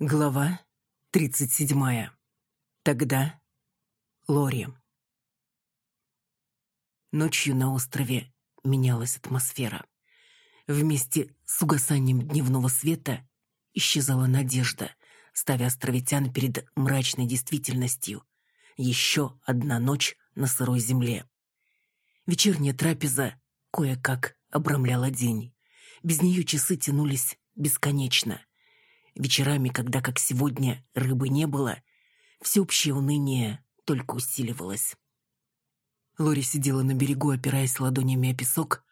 Глава 37. Тогда Лори. Ночью на острове менялась атмосфера. Вместе с угасанием дневного света исчезала надежда, ставя островитян перед мрачной действительностью. Еще одна ночь на сырой земле. Вечерняя трапеза кое-как обрамляла день. Без нее часы тянулись бесконечно. Вечерами, когда, как сегодня, рыбы не было, всеобщее уныние только усиливалось. Лори сидела на берегу, опираясь ладонями о песок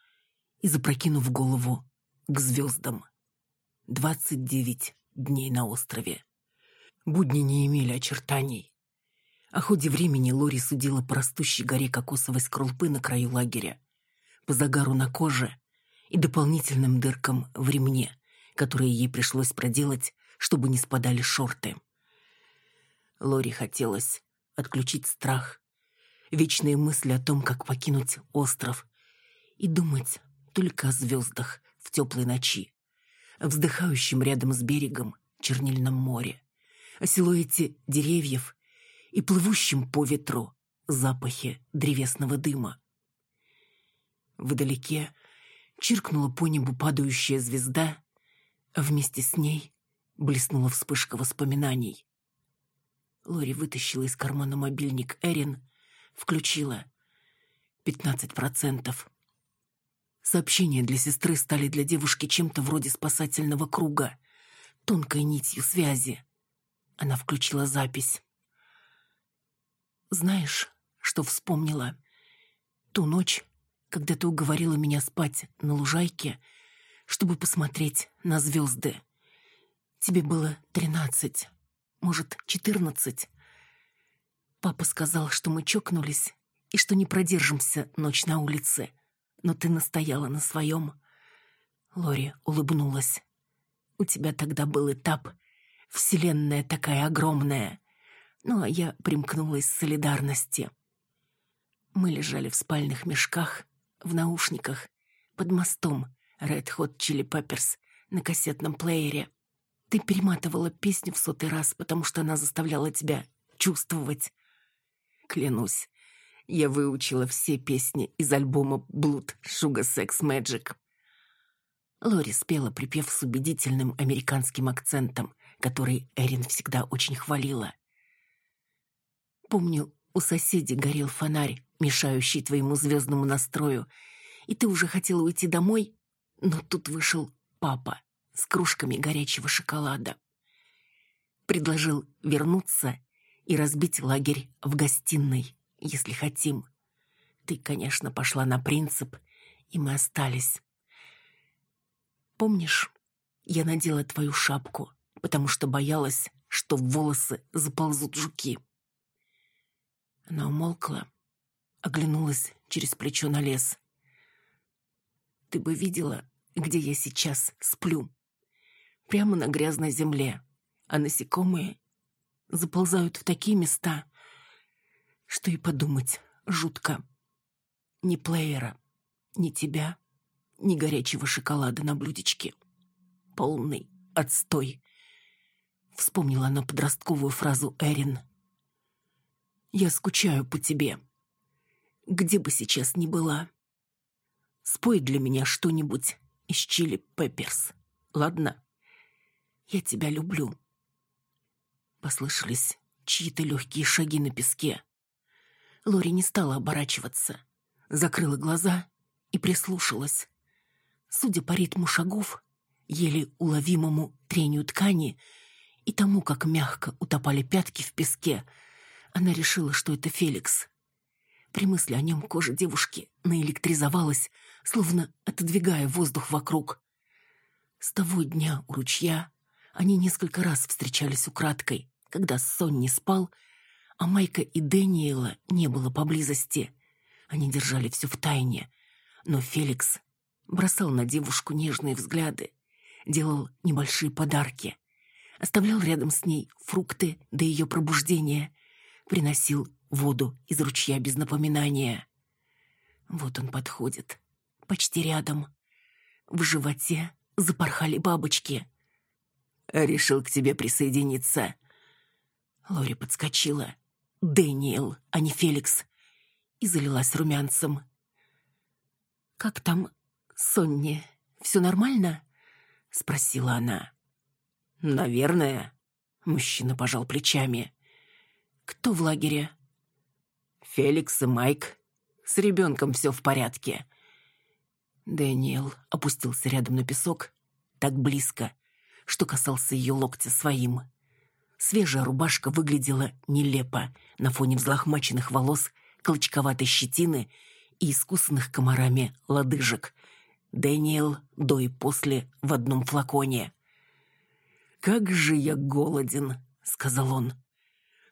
и запрокинув голову к звездам. Двадцать девять дней на острове. Будни не имели очертаний. О ходе времени Лори судила по растущей горе кокосовой скорлупы на краю лагеря, по загару на коже и дополнительным дыркам в ремне, которые ей пришлось проделать, чтобы не спадали шорты. Лори хотелось отключить страх, вечные мысли о том, как покинуть остров, и думать только о звездах в теплой ночи, о вздыхающем рядом с берегом чернильном море, о силуэте деревьев и плывущем по ветру запахе древесного дыма. Вдалеке чиркнула по небу падающая звезда, а вместе с ней блеснула вспышка воспоминаний. Лори вытащила из кармана мобильник Эрин, включила. Пятнадцать процентов. Сообщения для сестры стали для девушки чем-то вроде спасательного круга, тонкой нитью связи. Она включила запись. «Знаешь, что вспомнила? Ту ночь, когда ты уговорила меня спать на лужайке, — чтобы посмотреть на звезды. Тебе было тринадцать, может, четырнадцать. Папа сказал, что мы чокнулись и что не продержимся ночь на улице. Но ты настояла на своем. Лори улыбнулась. У тебя тогда был этап. Вселенная такая огромная. Ну, а я примкнула из солидарности. Мы лежали в спальных мешках, в наушниках, под мостом, Red Hot Chili Peppers на кассетном плеере. Ты перематывала песню в сотый раз, потому что она заставляла тебя чувствовать. Клянусь, я выучила все песни из альбома Blood Sugar Sex Magic. Лори спела припев с убедительным американским акцентом, который Эрин всегда очень хвалила. Помню, у соседей горел фонарь, мешающий твоему звездному настрою, и ты уже хотела уйти домой, но тут вышел папа с кружками горячего шоколада. Предложил вернуться и разбить лагерь в гостиной, если хотим. Ты, конечно, пошла на принцип, и мы остались. Помнишь, я надела твою шапку, потому что боялась, что в волосы заползут жуки. Она умолкла, оглянулась через плечо на лес. Ты бы видела, где я сейчас сплю. Прямо на грязной земле. А насекомые заползают в такие места, что и подумать жутко. Ни плеера, ни тебя, ни горячего шоколада на блюдечке. Полный отстой. Вспомнила она подростковую фразу Эрин. «Я скучаю по тебе. Где бы сейчас ни была, Спой для меня что-нибудь из Чили Пепперс. Ладно? Я тебя люблю. Послышались чьи-то легкие шаги на песке. Лори не стала оборачиваться. Закрыла глаза и прислушалась. Судя по ритму шагов, еле уловимому трению ткани и тому, как мягко утопали пятки в песке, она решила, что это Феликс. При мысли о нем кожа девушки наэлектризовалась, словно отодвигая воздух вокруг. С того дня у ручья они несколько раз встречались украдкой, когда Сон не спал, а Майка и Дэниела не было поблизости. Они держали все в тайне, но Феликс бросал на девушку нежные взгляды, делал небольшие подарки, оставлял рядом с ней фрукты до ее пробуждения, приносил воду из ручья без напоминания. Вот он подходит, почти рядом. В животе запорхали бабочки. Решил к тебе присоединиться». Лори подскочила. «Дэниел, а не Феликс». И залилась румянцем. «Как там, Сонни? Все нормально?» — спросила она. «Наверное». Мужчина пожал плечами. «Кто в лагере?» «Феликс и Майк. С ребенком все в порядке». Дэниел опустился рядом на песок, так близко, что касался ее локтя своим. Свежая рубашка выглядела нелепо на фоне взлохмаченных волос, клочковатой щетины и искусанных комарами лодыжек. Дэниел до и после в одном флаконе. «Как же я голоден», — сказал он.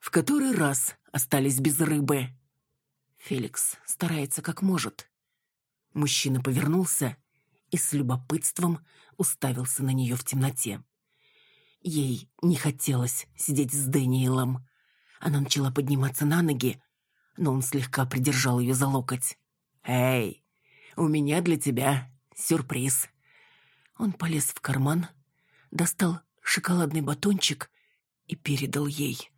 «В который раз остались без рыбы?» Феликс старается как может. Мужчина повернулся и с любопытством уставился на нее в темноте. Ей не хотелось сидеть с Дэниелом. Она начала подниматься на ноги, но он слегка придержал ее за локоть. «Эй, у меня для тебя сюрприз». Он полез в карман, достал шоколадный батончик и передал ей.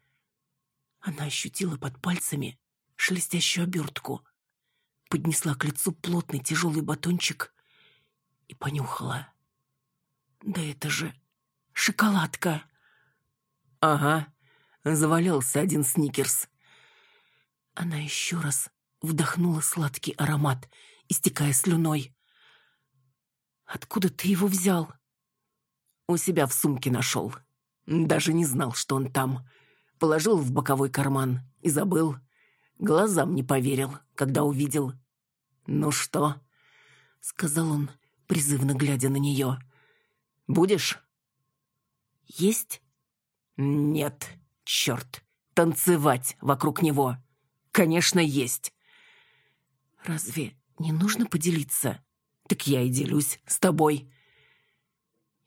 Она ощутила под пальцами шелестящую обертку, поднесла к лицу плотный тяжелый батончик и понюхала. «Да это же шоколадка!» «Ага», — завалялся один сникерс. Она еще раз вдохнула сладкий аромат, истекая слюной. «Откуда ты его взял?» «У себя в сумке нашел. Даже не знал, что он там. Положил в боковой карман и забыл. Глазам не поверил, когда увидел. «Ну что?» — сказал он, призывно глядя на нее. «Будешь?» «Есть?» «Нет, черт, танцевать вокруг него. Конечно, есть». «Разве не нужно поделиться?» «Так я и делюсь с тобой».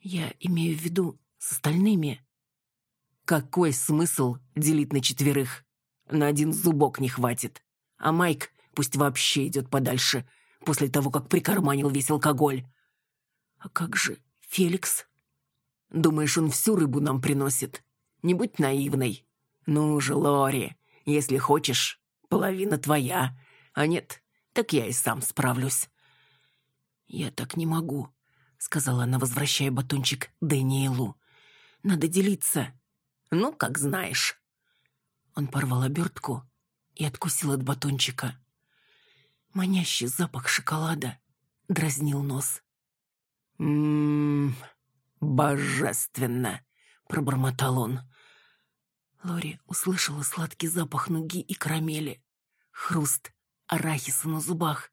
«Я имею в виду с остальными». «Какой смысл делить на четверых? На один зубок не хватит. А Майк пусть вообще идет подальше, после того, как прикарманил весь алкоголь». «А как же Феликс?» «Думаешь, он всю рыбу нам приносит? Не будь наивной. Ну же, Лори, если хочешь, половина твоя. А нет, так я и сам справлюсь». «Я так не могу», — сказала она, возвращая батончик Дэниелу. «Надо делиться». «Ну, как знаешь». Он порвал обертку и откусил от батончика. Манящий запах шоколада дразнил нос. «Ммм, божественно!» — пробормотал он. Лори услышала сладкий запах нуги и карамели, хруст арахиса на зубах.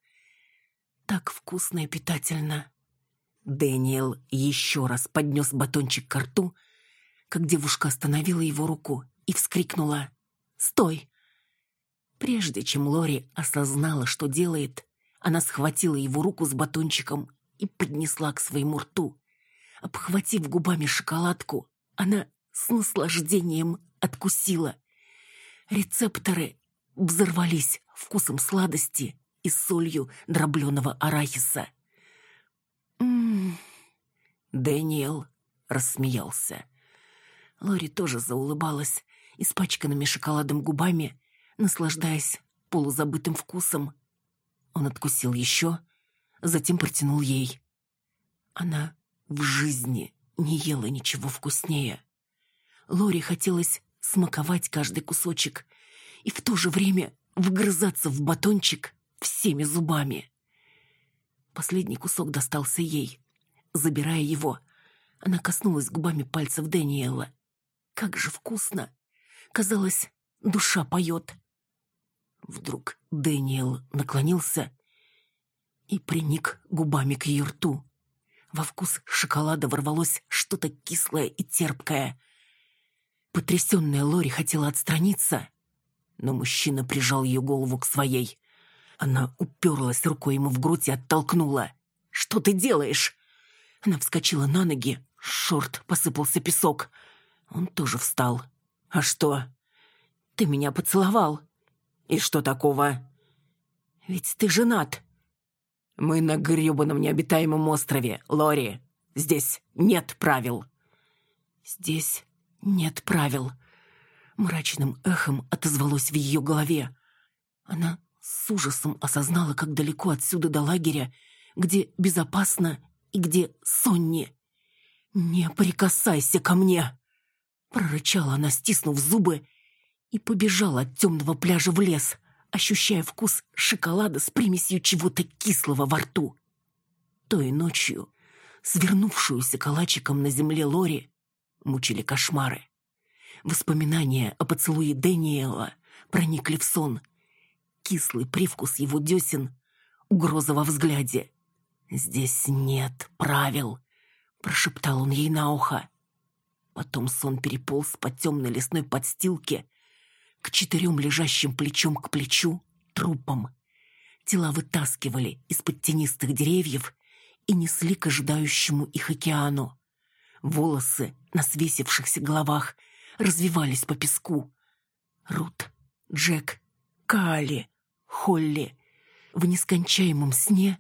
Так вкусно и питательно. Дэниел еще раз поднес батончик к рту, как девушка остановила его руку и вскрикнула. «Стой!» Прежде чем Лори осознала, что делает, она схватила его руку с батончиком и поднесла к своему рту. Обхватив губами шоколадку, она с наслаждением откусила. Рецепторы взорвались вкусом сладости и солью дробленого арахиса. «М-м-м!» Дэниел рассмеялся. Лори тоже заулыбалась, испачканными шоколадом губами, наслаждаясь полузабытым вкусом. Он откусил еще, затем протянул ей. Она в жизни не ела ничего вкуснее. Лори хотелось смаковать каждый кусочек и в то же время вгрызаться в батончик всеми зубами. Последний кусок достался ей. Забирая его, она коснулась губами пальцев Дэниела. Как же вкусно! Казалось, душа поет. Вдруг Дэниел наклонился и приник губами к ее рту. Во вкус шоколада ворвалось что-то кислое и терпкое. Потрясенная Лори хотела отстраниться, но мужчина прижал ее голову к своей. Она уперлась рукой ему в грудь и оттолкнула. «Что ты делаешь?» Она вскочила на ноги, шорт посыпался песок. Он тоже встал. «А что?» «Ты меня поцеловал». «И что такого?» «Ведь ты женат». «Мы на гребаном необитаемом острове, Лори. Здесь нет правил». Здесь нет правил. Мрачным эхом отозвалось в ее голове. Она с ужасом осознала, как далеко отсюда до лагеря, где безопасно и где Сонни. «Не прикасайся ко мне!» Прорычала она, стиснув зубы, и побежала от темного пляжа в лес, ощущая вкус шоколада с примесью чего-то кислого во рту. Той ночью свернувшуюся калачиком на земле Лори мучили кошмары. Воспоминания о поцелуе Дэниела проникли в сон. Кислый привкус его десен, угроза во взгляде. «Здесь нет правил», — прошептал он ей на ухо. Потом сон переполз по темной лесной подстилке к четырем лежащим плечом к плечу трупам. Тела вытаскивали из-под тенистых деревьев и несли к ожидающему их океану. Волосы на свесившихся головах развивались по песку. Рут, Джек, Кали, Холли. В нескончаемом сне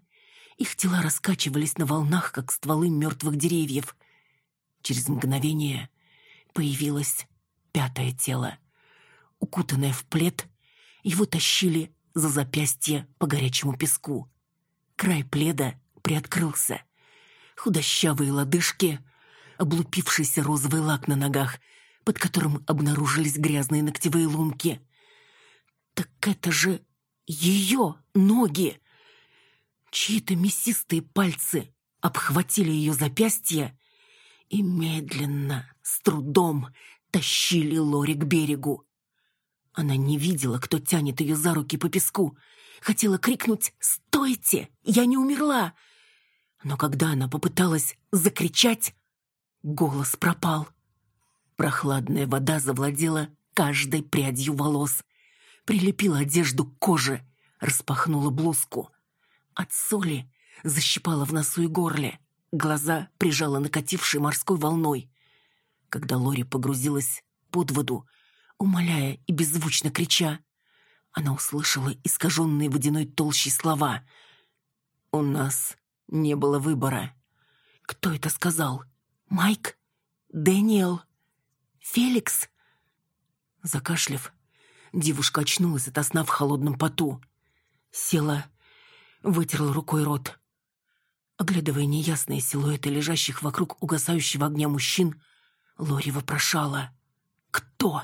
их тела раскачивались на волнах, как стволы мертвых деревьев. Через мгновение появилось пятое тело. Укутанное в плед, его тащили за запястье по горячему песку. Край пледа приоткрылся. Худощавые лодыжки, облупившийся розовый лак на ногах, под которым обнаружились грязные ногтевые лунки. Так это же ее ноги! Чьи-то мясистые пальцы обхватили ее запястье и медленно, с трудом тащили Лори к берегу. Она не видела, кто тянет ее за руки по песку. Хотела крикнуть «Стойте! Я не умерла!» Но когда она попыталась закричать, голос пропал. Прохладная вода завладела каждой прядью волос, прилепила одежду к коже, распахнула блузку. От соли защипала в носу и горле, глаза прижала накатившей морской волной. Когда Лори погрузилась под воду, умоляя и беззвучно крича, она услышала искаженные водяной толщей слова. «У нас не было выбора». «Кто это сказал? Майк? Дэниел? Феликс?» Закашлив, девушка очнулась от сна в холодном поту. Села, вытерла рукой рот. Оглядывая неясные силуэты лежащих вокруг угасающего огня мужчин, Лори вопрошала «Кто?».